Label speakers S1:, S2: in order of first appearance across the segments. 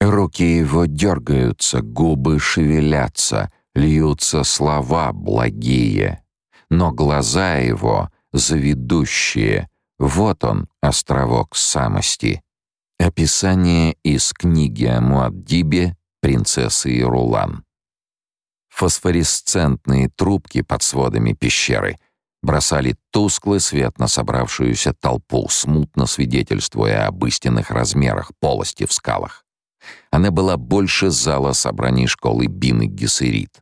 S1: Руки его дергаются, губы шевелятся, льются слова благие. Но глаза его заведущие. Вот он, островок самости. Описание из книги о Муаддибе «Принцессы и Рулан». Фосфоресцентные трубки под сводами пещеры бросали тусклый свет на собравшуюся толпу, смутно свидетельствуя об истинных размерах полости в скалах. Она была больше зала собраний школы Бины Гессерит.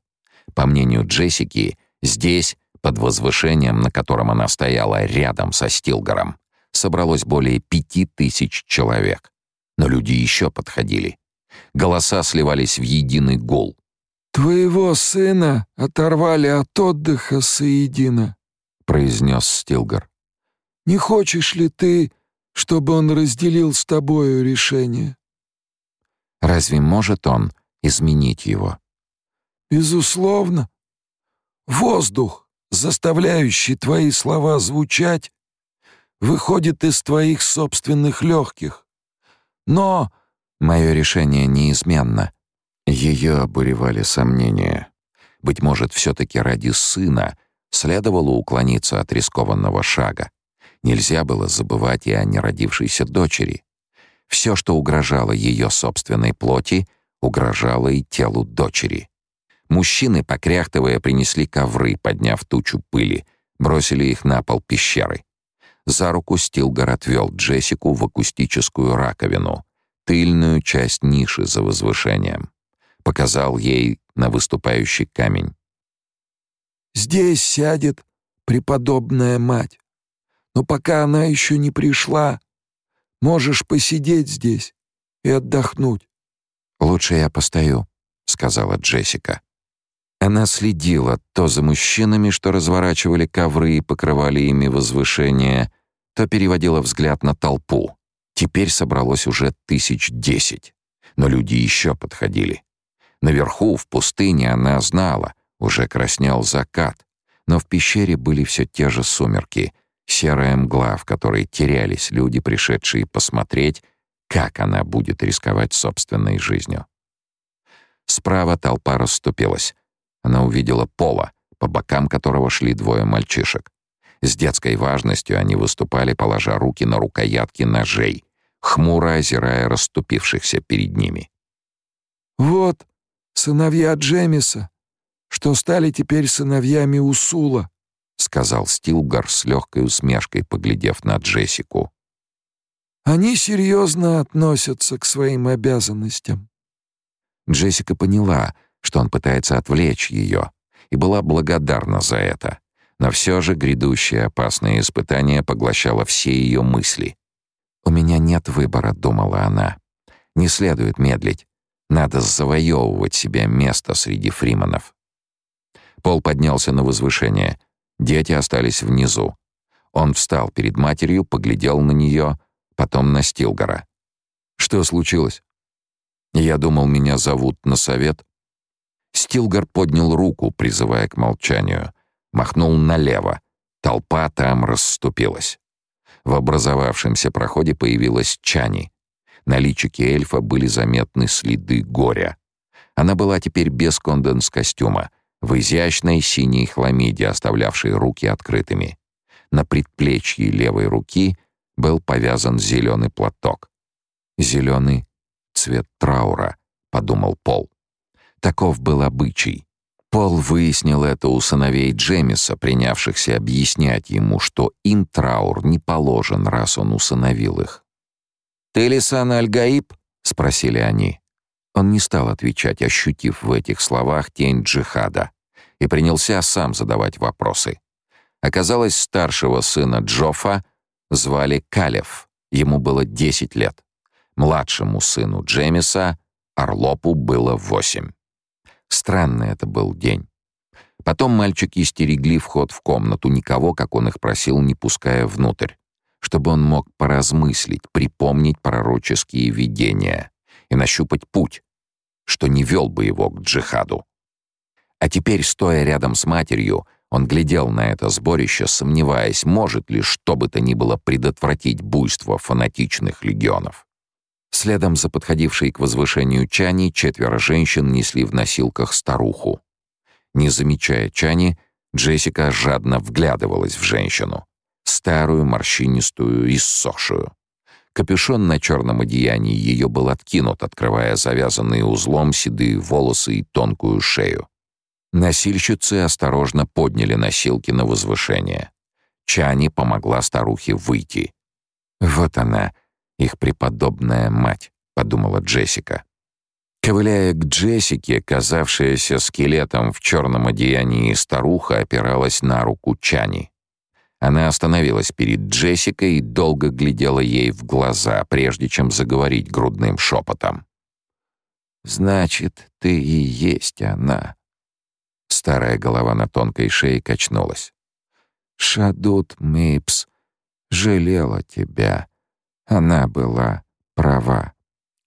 S1: По мнению Джессики, здесь, под возвышением, на котором она стояла рядом со Стилгаром, собралось более пяти тысяч человек. Но люди еще подходили. Голоса сливались в единый гул.
S2: «Твоего сына оторвали от отдыха соедино», — произнес Стилгар. «Не хочешь ли ты, чтобы он разделил с тобою решение?»
S1: Разве может он изменить его?
S2: Безусловно. Воздух, заставляющий твои слова звучать, выходит из твоих собственных легких. Но
S1: мое решение неизменно. Ее обуревали сомнения. Быть может, все-таки ради сына следовало уклониться от рискованного шага. Нельзя было забывать и о неродившейся дочери. Все, что угрожало ее собственной плоти, угрожало и телу дочери. Мужчины, покряхтывая, принесли ковры, подняв тучу пыли, бросили их на пол пещеры. За руку Стилгар отвел Джессику в акустическую раковину, тыльную часть ниши за возвышением. Показал ей на выступающий камень.
S2: «Здесь сядет преподобная мать. Но пока она еще не пришла, Можешь посидеть здесь и отдохнуть».
S1: «Лучше я постою», — сказала Джессика. Она следила то за мужчинами, что разворачивали ковры и покрывали ими возвышение, то переводила взгляд на толпу. Теперь собралось уже тысяч десять. Но люди еще подходили. Наверху, в пустыне, она знала, уже краснел закат, но в пещере были все те же сумерки — серая мгла, в которой терялись люди, пришедшие посмотреть, как она будет рисковать собственной жизнью. Справа толпа расступилась. Она увидела Пола, по бокам которого шли двое мальчишек. С детской важностью они выступали, положа руки на рукоятки ножей, хмуро озирая расступившихся перед ними.
S2: «Вот сыновья Джемиса, что стали теперь сыновьями Усула», —
S1: сказал Стилгар с легкой усмешкой, поглядев на Джессику.
S2: «Они серьезно относятся к своим обязанностям».
S1: Джессика поняла, что он пытается отвлечь ее, и была благодарна за это. Но все же грядущее опасное испытание поглощало все ее мысли. «У меня нет выбора», — думала она. «Не следует медлить. Надо завоевывать себе место среди фриманов». Пол поднялся на возвышение — Дети остались внизу. Он встал перед матерью, поглядел на нее, потом на Стилгора. «Что случилось?» «Я думал, меня зовут на совет». Стилгар поднял руку, призывая к молчанию. Махнул налево. Толпа там расступилась. В образовавшемся проходе появилась Чани. На личике эльфа были заметны следы горя. Она была теперь без конденс-костюма, в изящной синей хламиде, оставлявшей руки открытыми. На предплечье левой руки был повязан зеленый платок. Зеленый цвет траура, подумал Пол. Таков был обычай. Пол выяснил это у сыновей Джемиса, принявшихся объяснять ему, что им траур не положен, раз он усыновил их. «Ты Лисан Аль-Гаиб?» — спросили они. Он не стал отвечать, ощутив в этих словах тень джихада, и принялся сам задавать вопросы. Оказалось, старшего сына Джофа звали Калев, ему было 10 лет. Младшему сыну Джемиса, Орлопу, было 8. Странный это был день. Потом мальчики стерегли вход в комнату, никого, как он их просил, не пуская внутрь, чтобы он мог поразмыслить, припомнить пророческие видения и нащупать путь, что не вел бы его к джихаду. А теперь, стоя рядом с матерью, он глядел на это сборище, сомневаясь, может ли что бы то ни было предотвратить буйство фанатичных легионов. Следом за подходившей к возвышению Чани четверо женщин несли в носилках старуху. Не замечая Чани, Джессика жадно вглядывалась в женщину. Старую, морщинистую, иссохшую. Капюшон на черном одеянии ее был откинут, открывая завязанные узлом седые волосы и тонкую шею. Носильщицы осторожно подняли носилки на возвышение. Чани помогла старухе выйти. «Вот она, их преподобная мать», — подумала Джессика. Ковыляя к Джессике, казавшаяся скелетом в черном одеянии старуха опиралась на руку Чани. Она остановилась перед Джессикой и долго глядела ей в глаза, прежде чем заговорить грудным шепотом. «Значит, ты и есть она». Старая голова на тонкой шее качнулась. «Шадут Мейпс жалела тебя. Она была права».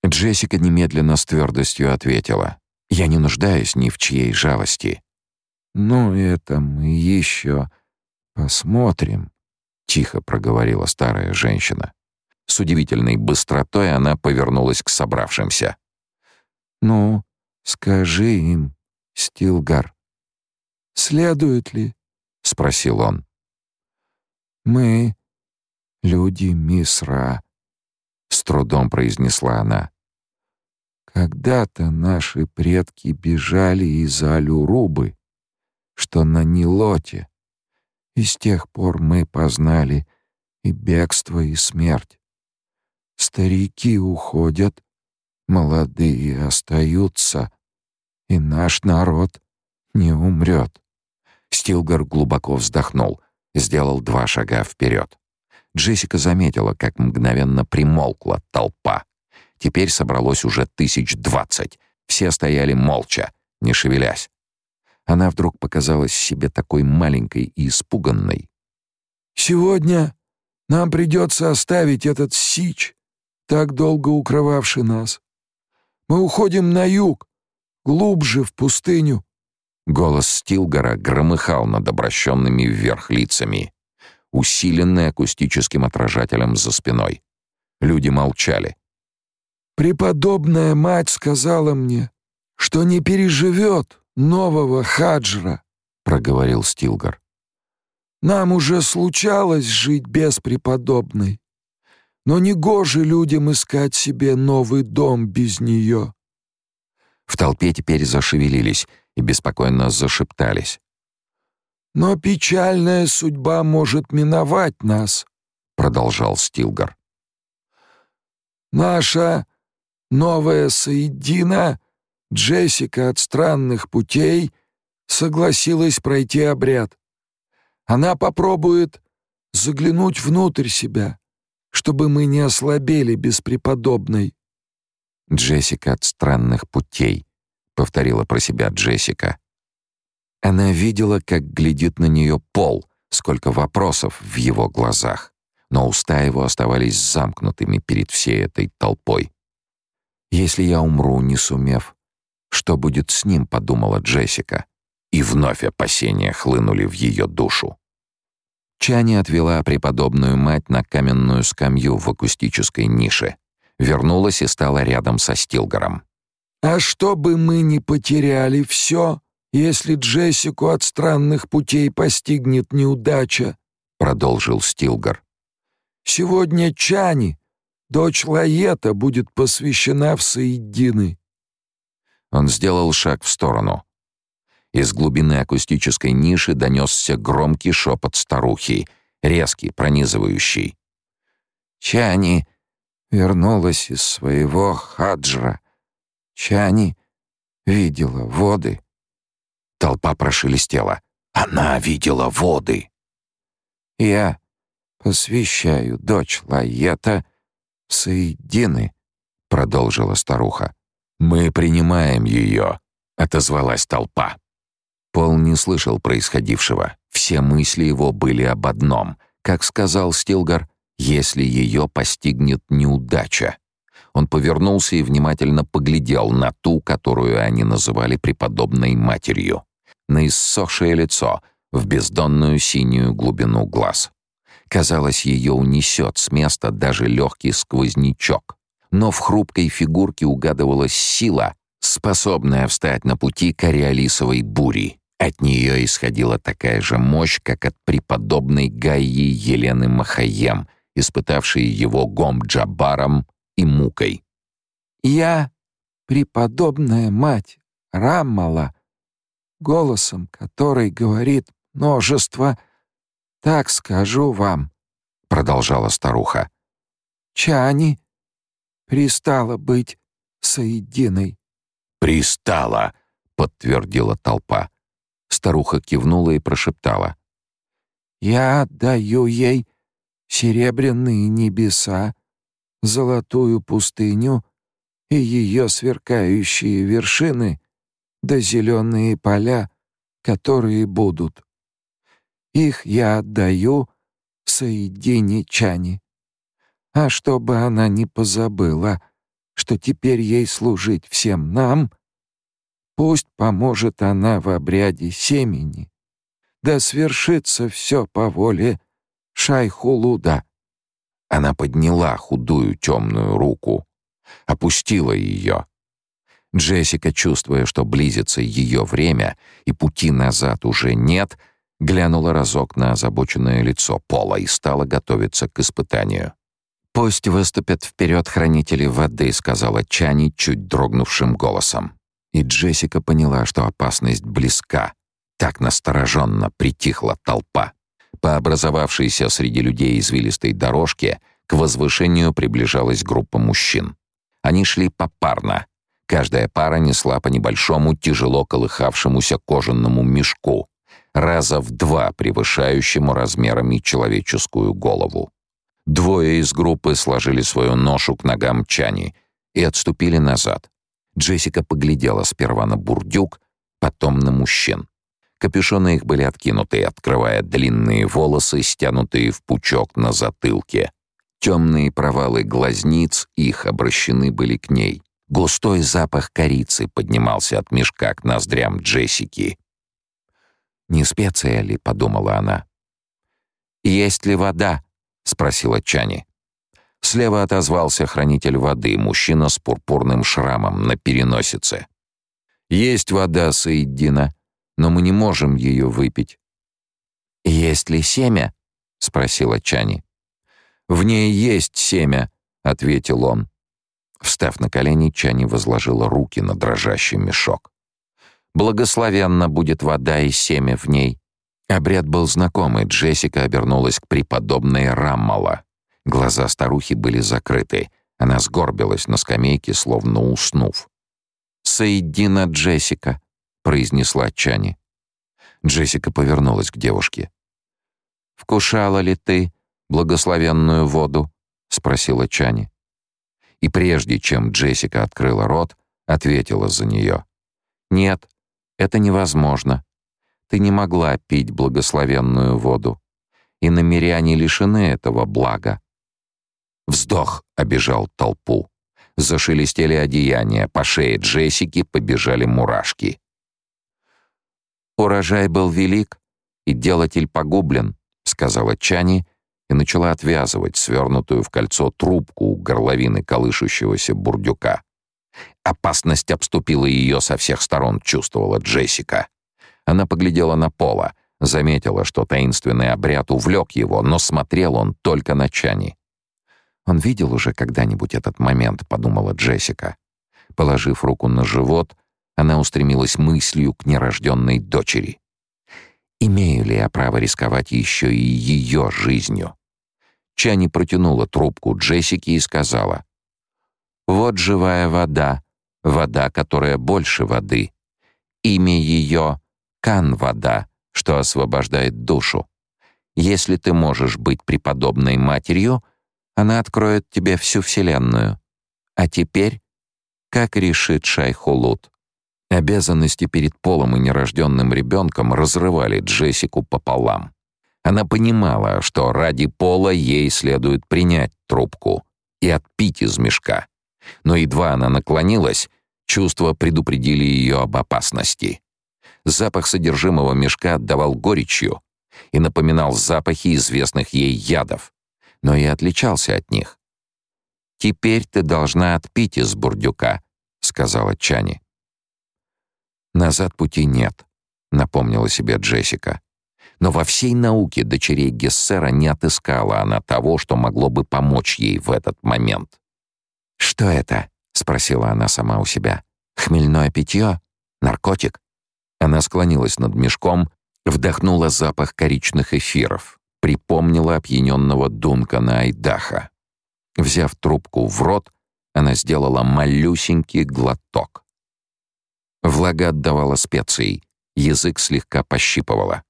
S1: Джессика немедленно с твердостью ответила. «Я не нуждаюсь ни в чьей жалости». «Ну, это мы еще посмотрим», — тихо проговорила старая женщина. С удивительной быстротой она повернулась к собравшимся. «Ну, скажи им, Стилгар, следует ли?» — спросил он. «Мы — люди Мисра», — с трудом произнесла она. Когда-то наши предки бежали из Алюрубы, что на Нилоте, и с тех пор мы познали и бегство, и смерть. Старики уходят, молодые остаются, и наш народ не умрет. Стилгар глубоко вздохнул, сделал два шага вперед. Джессика заметила, как мгновенно примолкла толпа. Теперь собралось уже тысяч двадцать. Все стояли молча, не шевелясь. Она вдруг показалась себе такой маленькой и испуганной.
S2: «Сегодня нам придется оставить этот сич, так долго укрывавший нас. Мы уходим на юг, глубже в пустыню».
S1: Голос Стилгора громыхал над обращенными вверх лицами, усиленный акустическим отражателем за спиной. Люди молчали.
S2: Преподобная мать сказала мне, что не переживет нового хаджра, проговорил Стилгар. Нам уже случалось жить без преподобной, но не гоже людям искать себе новый дом без нее.
S1: В толпе теперь зашевелились и беспокойно зашептались.
S2: Но печальная судьба может миновать нас, продолжал Стилгар. Наша Новая Саидина, Джессика от странных путей, согласилась пройти обряд. Она попробует заглянуть внутрь себя, чтобы мы не ослабели без преподобной.
S1: Джессика от странных путей, повторила про себя Джессика. Она видела, как глядит на нее пол, сколько вопросов в его глазах, но уста его оставались замкнутыми перед всей этой толпой. Если я умру, не сумев, что будет с ним, подумала Джессика, и вновь опасения хлынули в ее душу. Чани отвела преподобную мать на каменную скамью в акустической нише, вернулась и стала рядом со Стилгаром.
S2: «А чтобы мы не потеряли все, если Джессику от странных путей постигнет неудача», — продолжил Стилгар. «Сегодня Чани Дочь Лаета будет посвящена в Саидины».
S1: Он сделал шаг в сторону. Из глубины акустической ниши донесся громкий шепот старухи, резкий, пронизывающий. «Чани вернулась из своего хаджра. Чани видела воды». Толпа прошелестела. «Она видела воды!» «Я посвящаю дочь Лаета «Соедины», — продолжила старуха. «Мы принимаем ее», — отозвалась толпа. Пол не слышал происходившего. Все мысли его были об одном. Как сказал Стилгар, если ее постигнет неудача. Он повернулся и внимательно поглядел на ту, которую они называли преподобной матерью, на иссохшее лицо, в бездонную синюю глубину глаз. Казалось, ее унесет с места даже легкий сквознячок. Но в хрупкой фигурке угадывалась сила, способная встать на пути кориолисовой бури. От нее исходила такая же мощь, как от преподобной Гаи Елены Махаем, испытавшей его гом-джабаром и мукой.
S2: «Я преподобная мать Раммала, голосом которой говорит множество, так скажу вам», — продолжала старуха. «Чани пристала быть соединой».
S1: «Пристала», — подтвердила толпа. Старуха кивнула и прошептала.
S2: «Я отдаю ей серебряные небеса, золотую пустыню и ее сверкающие вершины, да зеленые поля, которые будут. Их я отдаю Соедине Чани. А чтобы она не позабыла, что теперь ей служить всем нам, пусть поможет она в обряде семени. Да свершится все по воле Шайхулуда.
S1: Она подняла худую темную руку, опустила ее. Джессика, чувствуя, что близится ее время и пути назад уже нет, глянула разок на озабоченное лицо Пола и стала готовиться к испытанию. «Пусть выступят вперед хранители воды», — сказала Чани чуть дрогнувшим голосом. И Джессика поняла, что опасность близка. Так настороженно притихла толпа. По образовавшейся среди людей извилистой дорожке к возвышению приближалась группа мужчин. Они шли попарно. Каждая пара несла по небольшому, тяжело колыхавшемуся кожаному мешку, раза в два превышающему размерами человеческую голову. Двое из группы сложили свою ношу к ногам Чани и отступили назад. Джессика поглядела сперва на бурдюк, потом на мужчин. Капюшоны их были откинуты, открывая длинные волосы, стянутые в пучок на затылке. Темные провалы глазниц их обращены были к ней. Густой запах корицы поднимался от мешка к ноздрям Джессики. «Не специя ли?» — подумала она. «Есть ли вода?» — спросила Чани. Слева отозвался хранитель воды, мужчина с пурпурным шрамом на переносице. «Есть вода, Саиддина, но мы не можем ее выпить». «Есть ли семя?» — спросила Чани. «В ней есть семя», — ответил он. Встав на колени, Чани возложила руки на дрожащий мешок. «Благословенна будет вода и семя в ней». Обряд был знакомый, Джессика обернулась к преподобной Раммала. Глаза старухи были закрыты. Она сгорбилась на скамейке, словно уснув. «Соедина Джессика», — произнесла Чани. Джессика повернулась к девушке. «Вкушала ли ты благословенную воду?» — спросила Чани. И прежде чем Джессика открыла рот, ответила за нее. «Нет, это невозможно. Ты не могла пить благословенную воду, и намеряне лишены этого блага». Вздох обежал толпу. Зашелестели одеяния, по шее Джессики побежали мурашки. «Урожай был велик, и делатель погублен», — сказала Чани и начала отвязывать свернутую в кольцо трубку у горловины колышущегося бурдюка. Опасность обступила ее со всех сторон, чувствовала Джессика. Она поглядела на Пола, заметила, что таинственный обряд увлек его, но смотрел он только на Чани. «Он видел уже когда-нибудь этот момент», — подумала Джессика. Положив руку на живот, она устремилась мыслью к нерожденной дочери. «Имею ли я право рисковать еще и ее жизнью?» Чани протянула трубку Джессике и сказала. «Вот живая вода, вода, которая больше воды. Имя ее — Кан-вода, что освобождает душу. Если ты можешь быть преподобной матерью, она откроет тебе всю Вселенную. А теперь, как решит Шайхулут?» Обязанности перед Полом и нерожденным ребенком разрывали Джессику пополам. Она понимала, что ради пола ей следует принять трубку и отпить из мешка. Но едва она наклонилась, чувства предупредили ее об опасности. Запах содержимого мешка отдавал горечью и напоминал запахи известных ей ядов, но и отличался от них. Теперь ты должна отпить из бурдюка», — сказала Чани. «Назад пути нет», — напомнила себе Джессика. Но во всей науке дочерей Гессера не отыскала она того, что могло бы помочь ей в этот момент. «Что это?» — спросила она сама у себя. «Хмельное питье? Наркотик?» Она склонилась над мешком, вдохнула запах коричных эфиров, припомнила опьяненного Дункана Айдаха. Взяв трубку в рот, она сделала малюсенький глоток. Влага отдавала специи, язык слегка пощипывала.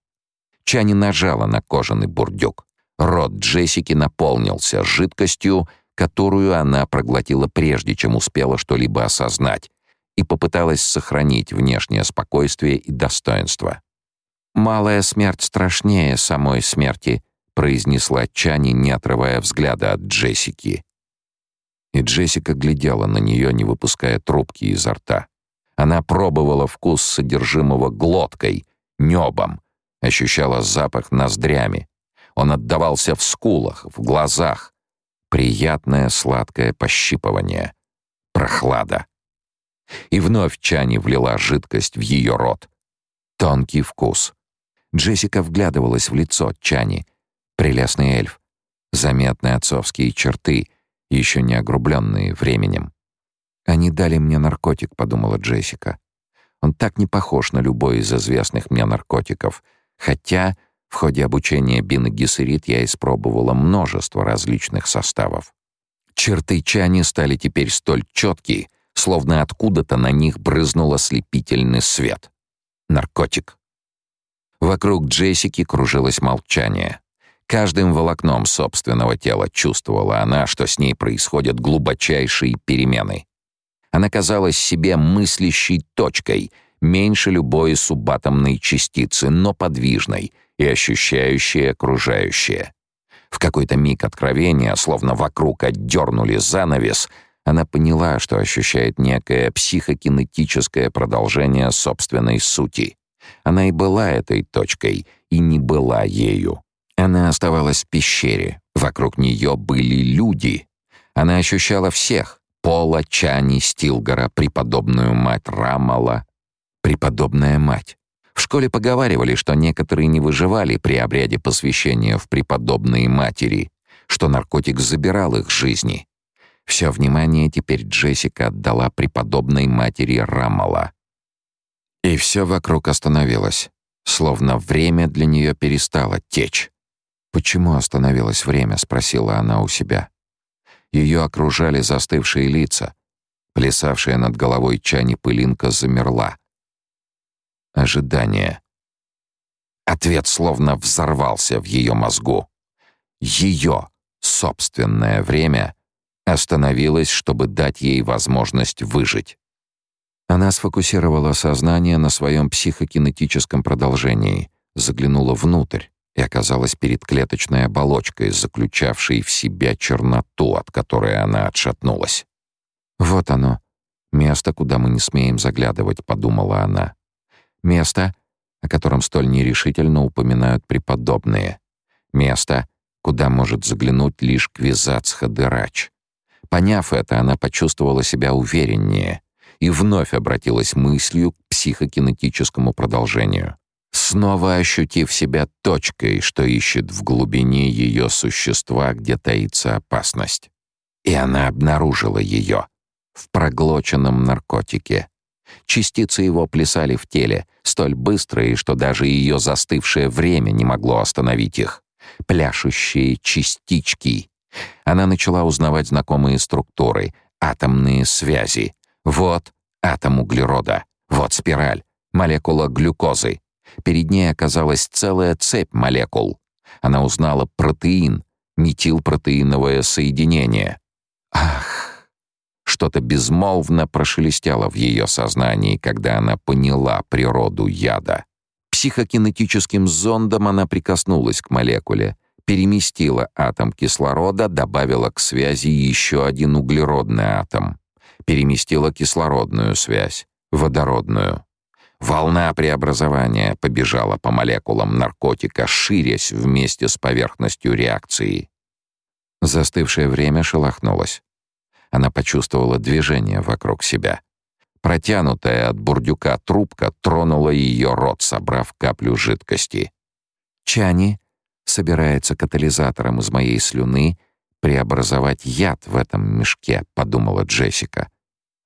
S1: Чани нажала на кожаный бурдюк. Рот Джессики наполнился жидкостью, которую она проглотила прежде, чем успела что-либо осознать, и попыталась сохранить внешнее спокойствие и достоинство. «Малая смерть страшнее самой смерти», — произнесла Чани, не отрывая взгляда от Джессики. И Джессика глядела на нее, не выпуская трубки изо рта. Она пробовала вкус содержимого глоткой, небом, ощущала запах ноздрями. Он отдавался в скулах, в глазах. Приятное сладкое пощипывание. Прохлада. И вновь Чани влила жидкость в ее рот. Тонкий вкус. Джессика вглядывалась в лицо Чани. Прелестный эльф. Заметные отцовские черты, еще не огрубленные временем. «Они дали мне наркотик», — подумала Джессика. «Он так не похож на любой из известных мне наркотиков, хотя в ходе обучения Бин и Гессерит я испробовала множество различных составов. Черты Чани стали теперь столь четкие, словно откуда-то на них брызнул ослепительный свет. Наркотик. Вокруг Джессики кружилось молчание. Каждым волокном собственного тела чувствовала она, что с ней происходят глубочайшие перемены. Она казалась себе мыслящей точкой, меньше любой субатомной частицы, но подвижной и ощущающей окружающее. В какой-то миг откровения, словно вокруг отдернули занавес, она поняла, что ощущает некое психокинетическое продолжение собственной сути. Она и была этой точкой, и не была ею. Она оставалась в пещере. Вокруг нее были люди. Она ощущала всех, Пола, Чани, Стилгора, преподобную мать Рамала. Преподобная мать. В школе поговаривали, что некоторые не выживали при обряде посвящения в преподобные матери, что наркотик забирал их жизни. Все внимание теперь Джессика отдала преподобной матери Рамала. И все вокруг остановилось, словно время для нее перестало течь. «Почему остановилось время?» — спросила она у себя. Ее окружали застывшие лица. Плясавшая над головой чани пылинка замерла. Ожидание. Ответ словно взорвался в ее мозгу. Ее собственное время остановилось, чтобы дать ей возможность выжить. Она сфокусировала сознание на своем психокинетическом продолжении, заглянула внутрь, и оказалась перед клеточной оболочкой, заключавшей в себя черноту, от которой она отшатнулась. «Вот оно, место, куда мы не смеем заглядывать», — подумала она. «Место, о котором столь нерешительно упоминают преподобные. Место, куда может заглянуть лишь Квизацха-Дырач». Поняв это, она почувствовала себя увереннее и вновь обратилась мыслью к психокинетическому продолжению снова ощутив себя точкой, что ищет в глубине ее существа, где таится опасность. И она обнаружила ее в проглоченном наркотике. Частицы его плясали в теле, столь быстрые, что даже ее застывшее время не могло остановить их. Пляшущие частички. Она начала узнавать знакомые структуры, атомные связи. Вот атом углерода, вот спираль, молекула глюкозы, Перед ней оказалась целая цепь молекул. Она узнала протеин, метилпротеиновое соединение. Ах! Что-то безмолвно прошелестело в ее сознании, когда она поняла природу яда. Психокинетическим зондом она прикоснулась к молекуле, переместила атом кислорода, добавила к связи еще один углеродный атом, переместила кислородную связь, водородную. Волна преобразования побежала по молекулам наркотика, ширясь вместе с поверхностью реакции. Застывшее время шелохнулось. Она почувствовала движение вокруг себя. Протянутая от бурдюка трубка тронула ее рот, собрав каплю жидкости. Чани собирается катализатором из моей слюны преобразовать яд в этом мешке, подумала Джессика.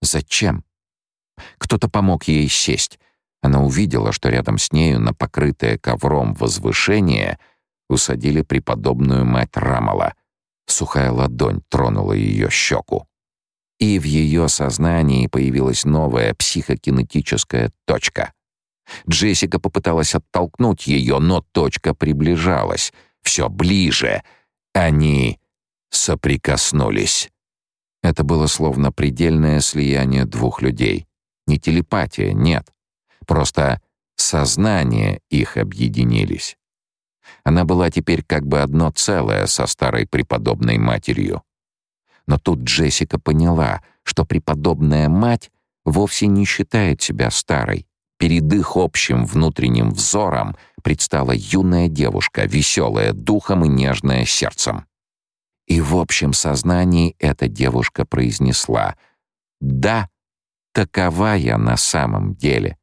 S1: Зачем? Кто-то помог ей сесть. Она увидела, что рядом с нею на покрытое ковром возвышение усадили преподобную мать Рамала. Сухая ладонь тронула ее щеку. И в ее сознании появилась новая психокинетическая точка. Джессика попыталась оттолкнуть ее, но точка приближалась. Все ближе. Они соприкоснулись. Это было словно предельное слияние двух людей. Не телепатия, нет. Просто сознание их объединились. Она была теперь как бы одно целое со старой преподобной матерью. Но тут Джессика поняла, что преподобная мать вовсе не считает себя старой. Перед их общим внутренним взором предстала юная девушка, веселая духом и нежная сердцем. И в общем сознании эта девушка произнесла «Да, такова я на самом деле».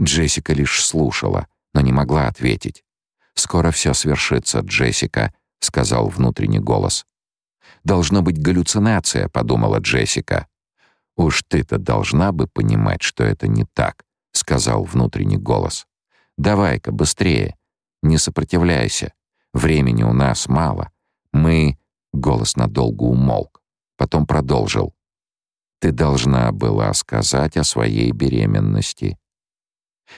S1: Джессика лишь слушала, но не могла ответить. «Скоро все свершится, Джессика», — сказал внутренний голос. «Должно быть галлюцинация», — подумала Джессика. «Уж ты-то должна бы понимать, что это не так», — сказал внутренний голос. «Давай-ка, быстрее. Не сопротивляйся. Времени у нас мало. Мы...» — голос надолго умолк. Потом продолжил. «Ты должна была сказать о своей беременности».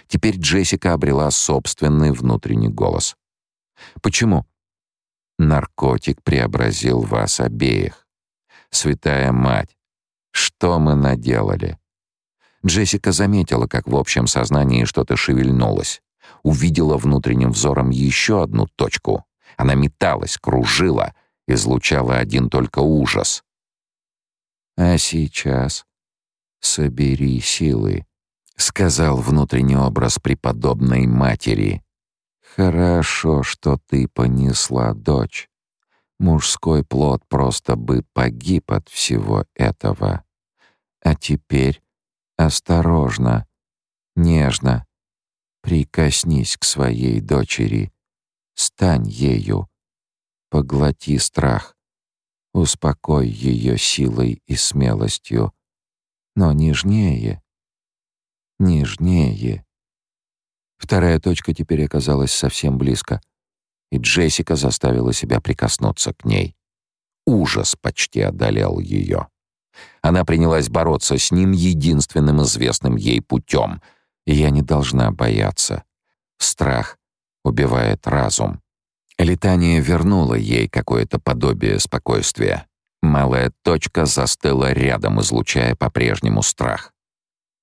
S1: Теперь Джессика обрела собственный внутренний голос. «Почему?» «Наркотик преобразил вас обеих. Святая мать, что мы наделали?» Джессика заметила, как в общем сознании что-то шевельнулось. Увидела внутренним взором еще одну точку. Она металась, кружила, излучала один только ужас. «А сейчас собери силы», — сказал внутренний образ преподобной матери. «Хорошо, что ты понесла дочь. Мужской плод просто бы погиб от всего этого. А теперь осторожно, нежно прикоснись к своей дочери, стань ею, поглоти страх, успокой ее силой и смелостью, но нежнее» нежнее. Вторая точка теперь оказалась совсем близко, и Джессика заставила себя прикоснуться к ней. Ужас почти одолел ее. Она принялась бороться с ним единственным известным ей путем. Я не должна бояться. Страх убивает разум. Летание вернуло ей какое-то подобие спокойствия. Малая точка застыла рядом, излучая по-прежнему страх.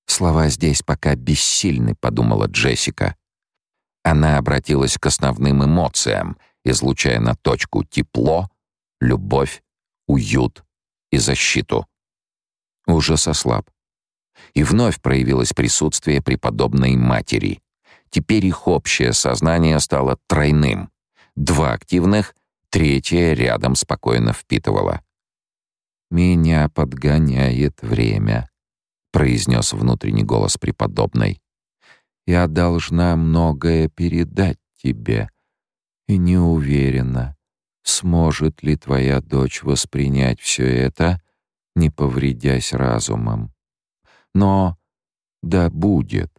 S1: Слова здесь пока бессильны, подумала Джессика. Она обратилась к основным эмоциям, излучая на точку тепло, любовь, уют и защиту. Ужас ослаб. И вновь проявилось присутствие преподобной матери. Теперь их общее сознание стало тройным. Два активных, третье рядом спокойно впитывало. «Меня подгоняет время», произнес внутренний голос преподобной. Я должна многое передать тебе, и не уверена, сможет ли твоя дочь воспринять все это, не повредясь разумом. Но да будет.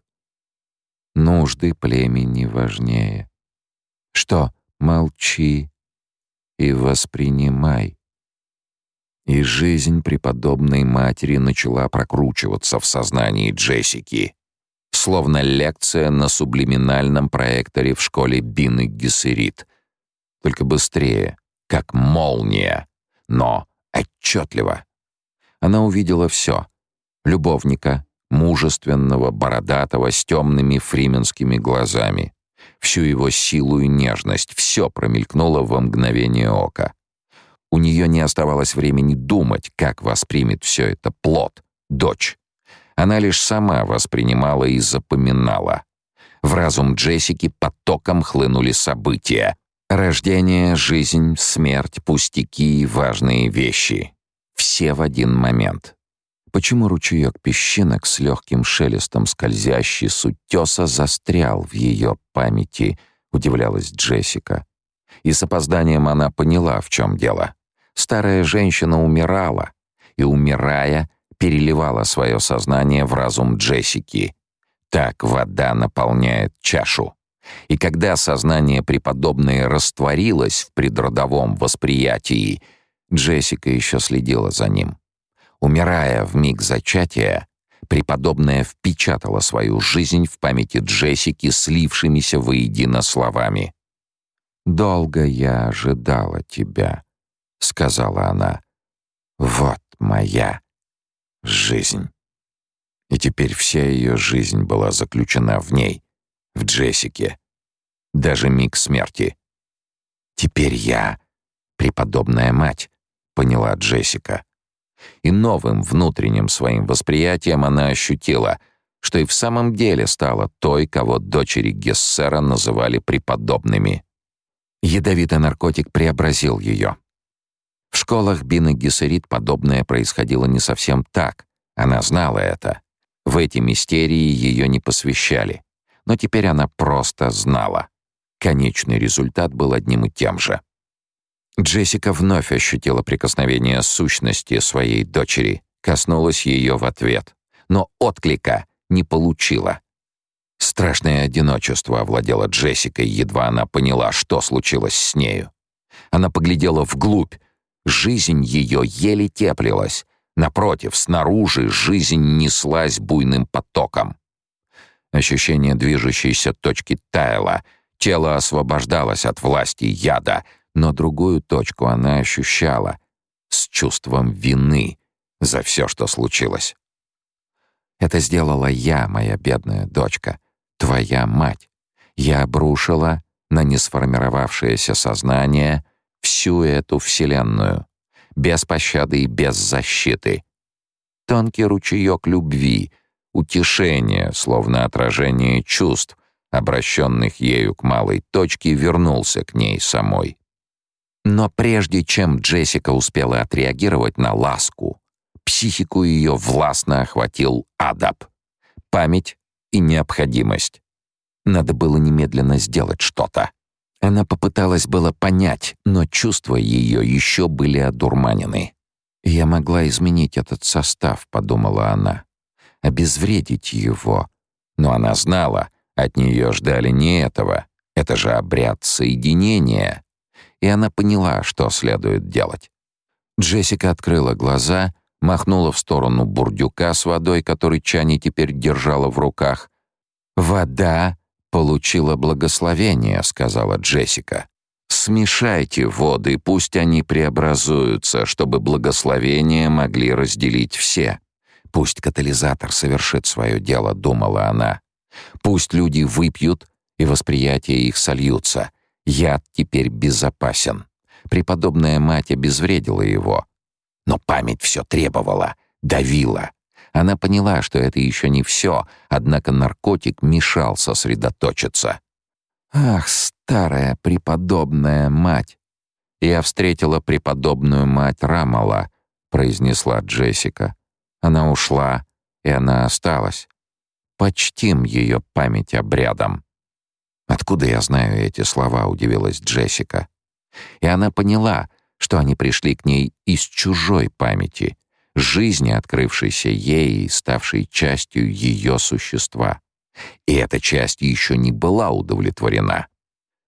S1: Нужды племени важнее. Что, молчи и воспринимай. И жизнь преподобной матери начала прокручиваться в сознании Джессики, словно лекция на сублиминальном проекторе в школе Бины Гессерит. Только быстрее, как молния, но отчетливо. Она увидела все: любовника, мужественного, бородатого, с темными фрименскими глазами, всю его силу и нежность, все промелькнуло во мгновение ока. У нее не оставалось времени думать, как воспримет все это плод, дочь. Она лишь сама воспринимала и запоминала. В разум Джессики потоком хлынули события. Рождение, жизнь, смерть, пустяки и важные вещи. Все в один момент. Почему ручеек песчинок с легким шелестом скользящий с утеса застрял в ее памяти, удивлялась Джессика. И с опозданием она поняла, в чем дело. Старая женщина умирала, и, умирая, переливала свое сознание в разум Джессики. Так вода наполняет чашу. И когда сознание преподобной растворилось в предродовом восприятии, Джессика еще следила за ним. Умирая в миг зачатия, преподобная впечатала свою жизнь в памяти Джессики слившимися воедино словами. «Долго я ожидала тебя», — сказала она. «Вот моя жизнь». И теперь вся ее жизнь была заключена в ней, в Джессике. Даже миг смерти. «Теперь я преподобная мать», — поняла Джессика. И новым внутренним своим восприятием она ощутила, что и в самом деле стала той, кого дочери Гессера называли преподобными. Ядовитый наркотик преобразил ее. В школах Бины Гессерит подобное происходило не совсем так. Она знала это. В эти мистерии ее не посвящали. Но теперь она просто знала. Конечный результат был одним и тем же. Джессика вновь ощутила прикосновение сущности своей дочери, коснулась ее в ответ, но отклика не получила. Страшное одиночество овладело Джессикой, едва она поняла, что случилось с нею. Она поглядела вглубь. Жизнь ее еле теплилась. Напротив, снаружи жизнь неслась буйным потоком. Ощущение движущейся точки таяло, тело освобождалось от власти яда — но другую точку она ощущала с чувством вины за все, что случилось. Это сделала я, моя бедная дочка, твоя мать. Я обрушила на несформировавшееся сознание всю эту вселенную, без пощады и без защиты. Тонкий ручеек любви, утешение, словно отражение чувств, обращенных ею к малой точке, вернулся к ней самой. Но прежде чем Джессика успела отреагировать на ласку, психику ее властно охватил адап. Память и необходимость. Надо было немедленно сделать что-то. Она попыталась было понять, но чувства ее еще были одурманены. «Я могла изменить этот состав», — подумала она. «Обезвредить его». Но она знала, от нее ждали не этого. Это же обряд соединения и она поняла, что следует делать. Джессика открыла глаза, махнула в сторону бурдюка с водой, который Чани теперь держала в руках. «Вода получила благословение», — сказала Джессика. «Смешайте воды, пусть они преобразуются, чтобы благословения могли разделить все. Пусть катализатор совершит свое дело», — думала она. «Пусть люди выпьют, и восприятия их сольются, Яд теперь безопасен. Преподобная мать обезвредила его. Но память все требовала, давила. Она поняла, что это еще не все, однако наркотик мешал сосредоточиться. «Ах, старая преподобная мать!» «Я встретила преподобную мать Рамала», — произнесла Джессика. «Она ушла, и она осталась. Почтим ее память обрядом». «Откуда я знаю эти слова?» — удивилась Джессика. И она поняла, что они пришли к ней из чужой памяти, жизни, открывшейся ей и ставшей частью ее существа. И эта часть еще не была удовлетворена.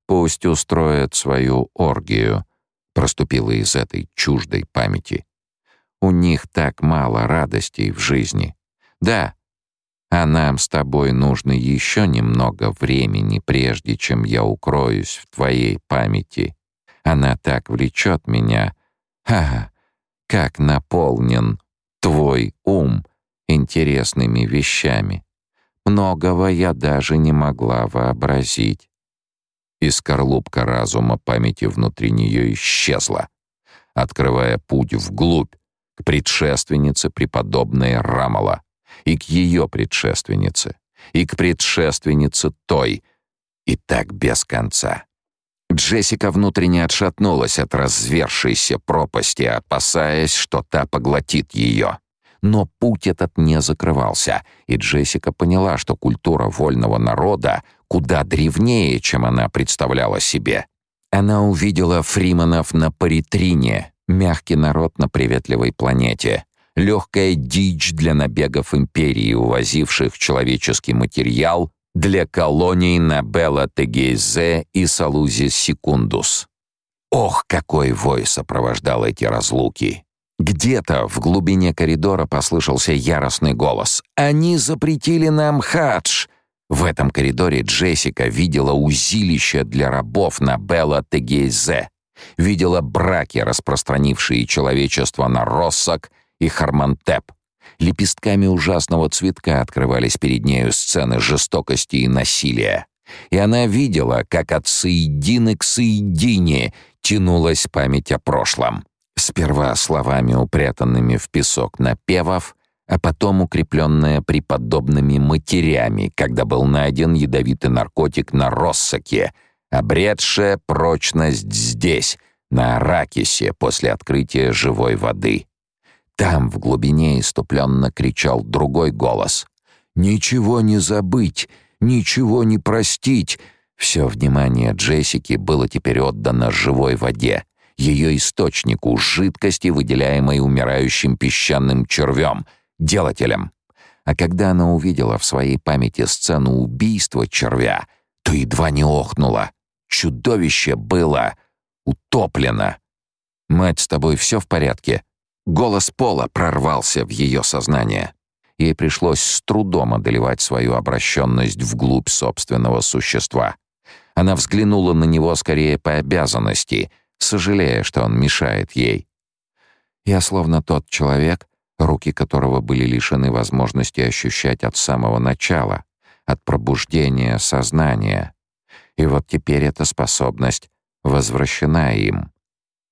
S1: «Пусть устроят свою оргию», — проступила из этой чуждой памяти. «У них так мало радостей в жизни. Да, а нам с тобой нужно еще немного времени, прежде чем я укроюсь в твоей памяти. Она так влечет меня. Ха, как наполнен твой ум интересными вещами. Многого я даже не могла вообразить. И скорлупка разума памяти внутри нее исчезла, открывая путь вглубь к предшественнице преподобной Рамала — и к ее предшественнице, и к предшественнице той, и так без конца. Джессика внутренне отшатнулась от развершейся пропасти, опасаясь, что та поглотит ее. Но путь этот не закрывался, и Джессика поняла, что культура вольного народа куда древнее, чем она представляла себе. Она увидела фриманов на Паритрине, мягкий народ на приветливой планете, легкая дичь для набегов империи, увозивших человеческий материал для колоний на Белла-Тегейзе и Салузис-Секундус. Ох, какой вой сопровождал эти разлуки! Где-то в глубине коридора послышался яростный голос. «Они запретили нам хадж!» В этом коридоре Джессика видела узилища для рабов на Белла-Тегейзе, видела браки, распространившие человечество на Россок и Хармантеп. Лепестками ужасного цветка открывались перед нею сцены жестокости и насилия. И она видела, как от соедины к соедине тянулась память о прошлом. Сперва словами, упрятанными в песок напевов, а потом укрепленная преподобными матерями, когда был найден ядовитый наркотик на Россаке, обретшая прочность здесь, на Аракисе, после открытия живой воды. Там, в глубине, иступленно кричал другой голос. «Ничего не забыть, ничего не простить!» Все внимание Джессики было теперь отдано живой воде, ее источнику жидкости, выделяемой умирающим песчаным червем, делателем. А когда она увидела в своей памяти сцену убийства червя, то едва не охнула. Чудовище было утоплено. «Мать, с тобой все в порядке?» Голос Пола прорвался в ее сознание. Ей пришлось с трудом одолевать свою обращенность вглубь собственного существа. Она взглянула на него скорее по обязанности, сожалея, что он мешает ей. Я словно тот человек, руки которого были лишены возможности ощущать от самого начала, от пробуждения сознания. И вот теперь эта способность возвращена им.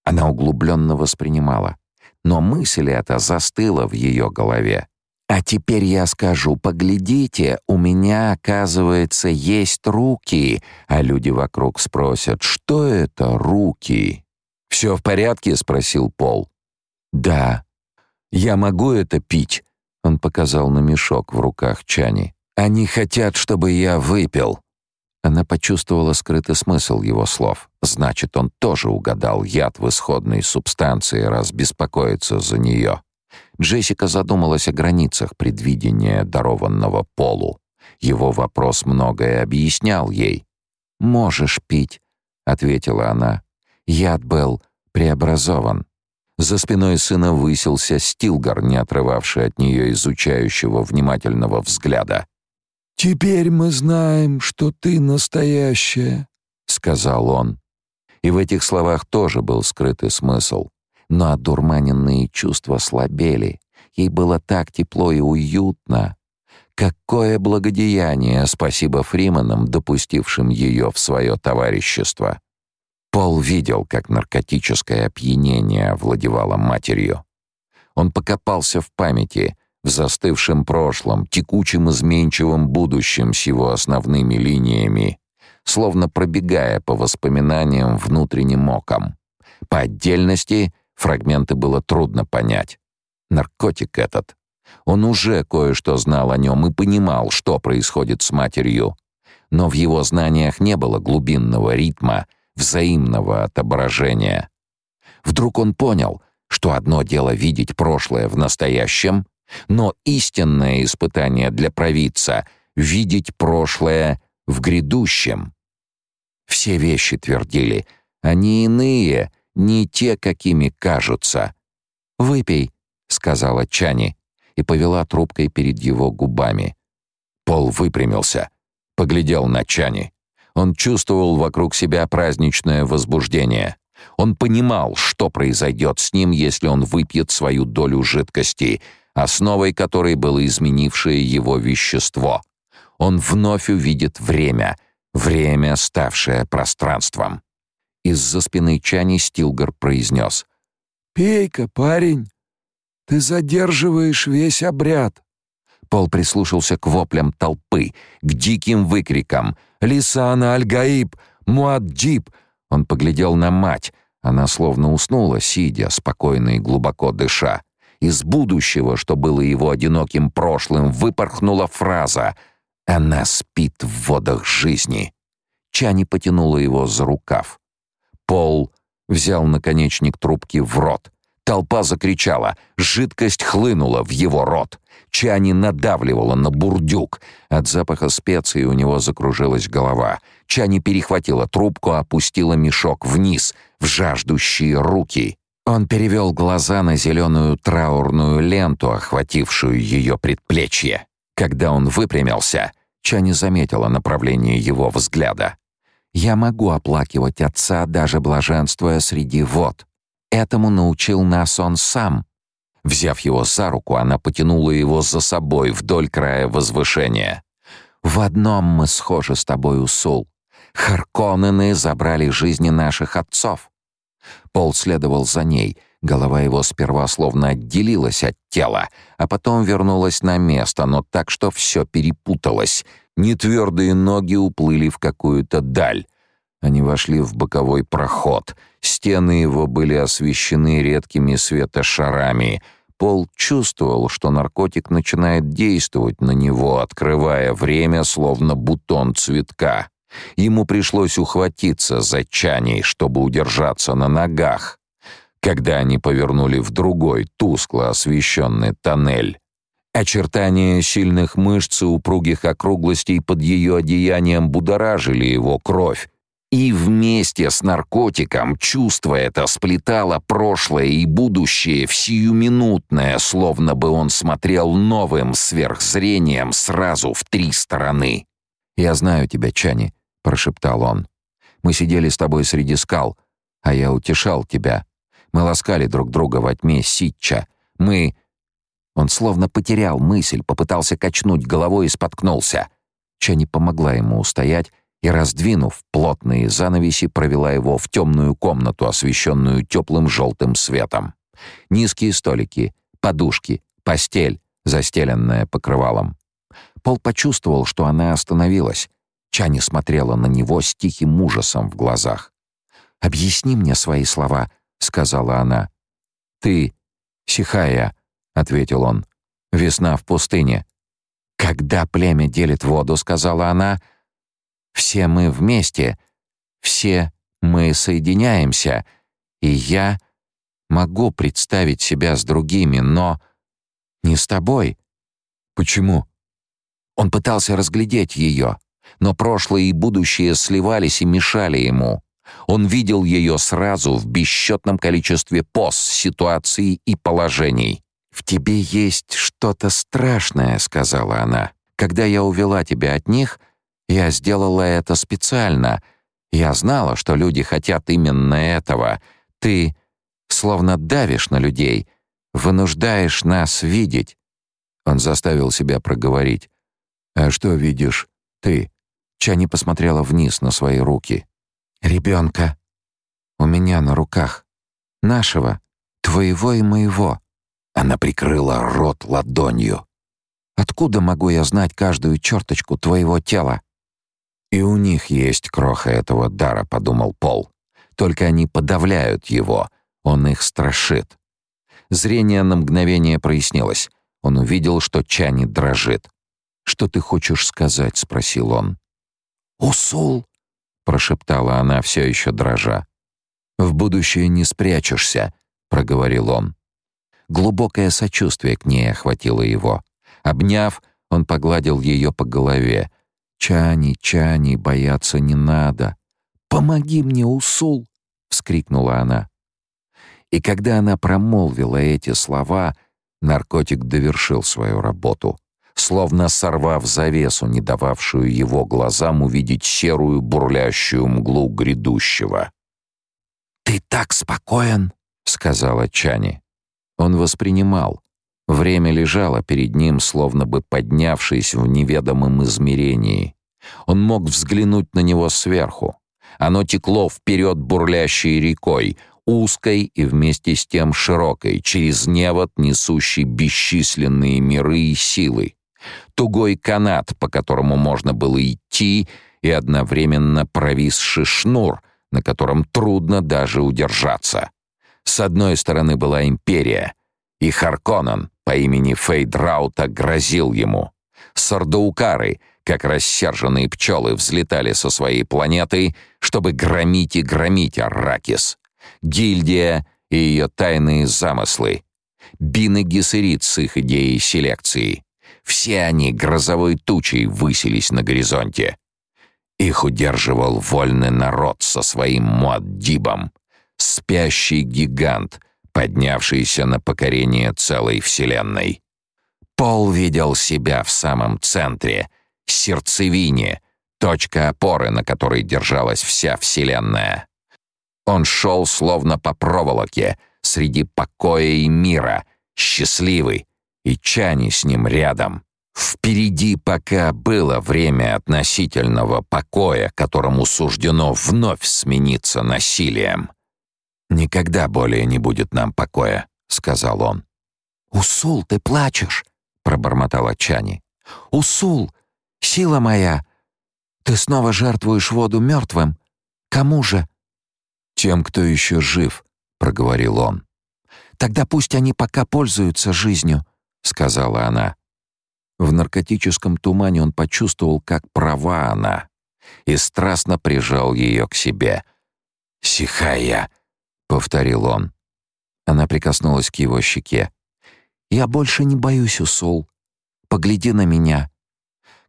S1: Она углубленно воспринимала но мысль эта застыла в ее голове. А теперь я скажу, поглядите, у меня, оказывается, есть руки, а люди вокруг спросят, что это руки? Все в порядке, спросил Пол. Да. Я могу это пить? Он показал на мешок в руках Чани. Они хотят, чтобы я выпил. Она почувствовала скрытый смысл его слов. Значит, он тоже угадал яд в исходной субстанции, раз беспокоится за нее. Джессика задумалась о границах предвидения дарованного полу. Его вопрос многое объяснял ей. «Можешь пить», — ответила она. Яд был преобразован. За спиной сына высился Стилгар, не отрывавший от нее изучающего внимательного взгляда.
S2: «Теперь мы знаем, что ты настоящая», — сказал он.
S1: И в этих словах тоже был скрытый смысл. Но одурманенные чувства слабели. Ей было так тепло и уютно. Какое благодеяние, спасибо Фриманам, допустившим ее в свое товарищество. Пол видел, как наркотическое опьянение овладевало матерью. Он покопался в памяти — в застывшем прошлом, текучем изменчивом будущем с его основными линиями, словно пробегая по воспоминаниям внутренним оком. По отдельности фрагменты было трудно понять. Наркотик этот. Он уже кое-что знал о нем и понимал, что происходит с матерью. Но в его знаниях не было глубинного ритма, взаимного отображения. Вдруг он понял, что одно дело видеть прошлое в настоящем, но истинное испытание для провидца — видеть прошлое в грядущем. Все вещи твердили, они иные, не те, какими кажутся. «Выпей», — сказала Чани и повела трубкой перед его губами. Пол выпрямился, поглядел на Чани. Он чувствовал вокруг себя праздничное возбуждение. Он понимал, что произойдет с ним, если он выпьет свою долю жидкости — основой которой было изменившее его вещество. Он вновь увидит время, время, ставшее пространством. Из-за спины Чани Стилгар произнес.
S2: «Пей-ка, парень, ты задерживаешь весь обряд».
S1: Пол прислушался к воплям толпы, к диким выкрикам. «Лисана Аль-Гаиб! Муаддиб! Он поглядел на мать. Она словно уснула, сидя, спокойно и глубоко дыша. Из будущего, что было его одиноким прошлым, выпорхнула фраза «Она спит в водах жизни». Чани потянула его за рукав. Пол взял наконечник трубки в рот. Толпа закричала, жидкость хлынула в его рот. Чани надавливала на бурдюк. От запаха специй у него закружилась голова. Чани перехватила трубку, опустила мешок вниз, в жаждущие руки. Он перевел глаза на зеленую траурную ленту, охватившую ее предплечье. Когда он выпрямился, Чани заметила направление его взгляда. «Я могу оплакивать отца, даже блаженствуя среди вод. Этому научил нас он сам». Взяв его за руку, она потянула его за собой вдоль края возвышения. «В одном мы схожи с тобой, Усул. Харконнены забрали жизни наших отцов». Пол следовал за ней. Голова его сперва словно отделилась от тела, а потом вернулась на место, но так, что все перепуталось. Нетвердые ноги уплыли в какую-то даль. Они вошли в боковой проход. Стены его были освещены редкими светошарами — Пол чувствовал, что наркотик начинает действовать на него, открывая время, словно бутон цветка. Ему пришлось ухватиться за Чани, чтобы удержаться на ногах. Когда они повернули в другой, тускло освещенный тоннель, очертания сильных мышц и упругих округлостей под ее одеянием будоражили его кровь, и вместе с наркотиком чувство это сплетало прошлое и будущее в сиюминутное, словно бы он смотрел новым сверхзрением сразу в три стороны. «Я знаю тебя, Чани», — прошептал он. «Мы сидели с тобой среди скал, а я утешал тебя. Мы ласкали друг друга во тьме Ситча. Мы...» Он словно потерял мысль, попытался качнуть головой и споткнулся. Чани помогла ему устоять, и, раздвинув плотные занавеси, провела его в темную комнату, освещенную теплым желтым светом. Низкие столики, подушки, постель, застеленная покрывалом. Пол почувствовал, что она остановилась. Чани смотрела на него с тихим ужасом в глазах. «Объясни мне свои слова», — сказала она. «Ты, Сихая», — ответил он, — «весна в пустыне». «Когда племя делит воду», — сказала она, — все мы вместе, все мы соединяемся, и я могу представить себя с другими, но не с тобой. Почему? Он пытался разглядеть ее, но прошлое и будущее сливались и мешали ему. Он видел ее сразу в бесчетном количестве поз, ситуаций и положений. «В тебе есть что-то страшное», — сказала она. «Когда я увела тебя от них, я сделала это специально. Я знала, что люди хотят именно этого. Ты словно давишь на людей, вынуждаешь нас видеть. Он заставил себя проговорить. «А что видишь ты?» Чани посмотрела вниз на свои руки. «Ребенка. У меня на руках. Нашего, твоего и моего». Она прикрыла рот ладонью. «Откуда могу я знать каждую черточку твоего тела?» «И у них есть кроха этого дара», — подумал Пол. «Только они подавляют его, он их страшит». Зрение на мгновение прояснилось. Он увидел, что Чани дрожит. «Что ты хочешь сказать?» — спросил он. «Усул!» — прошептала она, все еще дрожа. «В будущее не спрячешься», — проговорил он. Глубокое сочувствие к ней охватило его. Обняв, он погладил ее по голове, «Чани, Чани, бояться не надо! Помоги мне, Усул!» — вскрикнула она. И когда она промолвила эти слова, наркотик довершил свою работу, словно сорвав завесу, не дававшую его глазам увидеть серую бурлящую мглу грядущего. «Ты так спокоен!» — сказала Чани. Он воспринимал, Время лежало перед ним, словно бы поднявшись в неведомом измерении. Он мог взглянуть на него сверху. Оно текло вперед бурлящей рекой, узкой и вместе с тем широкой, через невод, несущий бесчисленные миры и силы. Тугой канат, по которому можно было идти, и одновременно провисший шнур, на котором трудно даже удержаться. С одной стороны была империя, и Харконан по имени Фейдраута грозил ему. Сардаукары, как рассерженные пчелы, взлетали со своей планеты, чтобы громить и громить Арракис. Гильдия и ее тайные замыслы. Бин и Гессерит с их идеей селекции. Все они грозовой тучей высились на горизонте. Их удерживал вольный народ со своим Муаддибом, спящий гигант, поднявшийся на покорение целой вселенной. Пол видел себя в самом центре, сердцевине, точка опоры, на которой держалась вся вселенная. Он шел словно по проволоке среди покоя и мира, счастливый, и Чани с ним рядом. Впереди пока было время относительного покоя, которому суждено вновь смениться насилием. «Никогда более не будет нам покоя», — сказал он.
S2: «Усул, ты плачешь», — пробормотала Чани. «Усул, сила моя, ты снова жертвуешь воду мертвым? Кому же?»
S1: «Тем, кто еще жив», — проговорил он.
S2: «Тогда пусть они пока пользуются жизнью», — сказала она.
S1: В наркотическом тумане он почувствовал, как права она, и страстно прижал ее к себе. «Сихая», — повторил он. Она прикоснулась к его щеке.
S2: «Я больше не боюсь, Усул. Погляди на меня.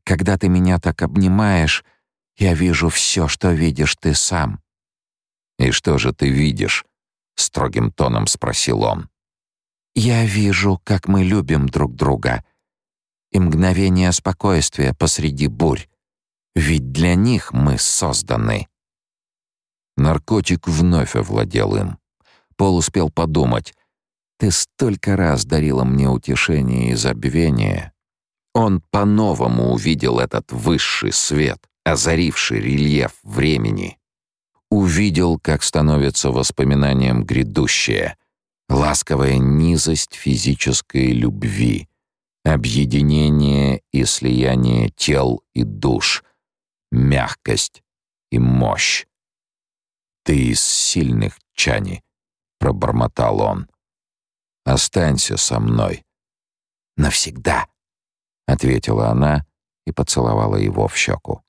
S2: Когда ты меня так обнимаешь, я вижу все, что видишь ты сам».
S1: «И что же ты видишь?» — строгим тоном спросил он.
S2: «Я вижу, как мы любим друг друга. И мгновение спокойствия посреди бурь. Ведь для них мы созданы».
S1: Наркотик вновь овладел им. Пол успел подумать. «Ты столько раз дарила мне утешение и забвение». Он по-новому увидел этот высший свет, озаривший рельеф времени увидел, как становится воспоминанием грядущее, ласковая низость физической любви, объединение и слияние тел и душ, мягкость и мощь. «Ты из сильных, Чани», — пробормотал он. «Останься со мной».
S2: «Навсегда», —
S1: ответила она и поцеловала его в щеку.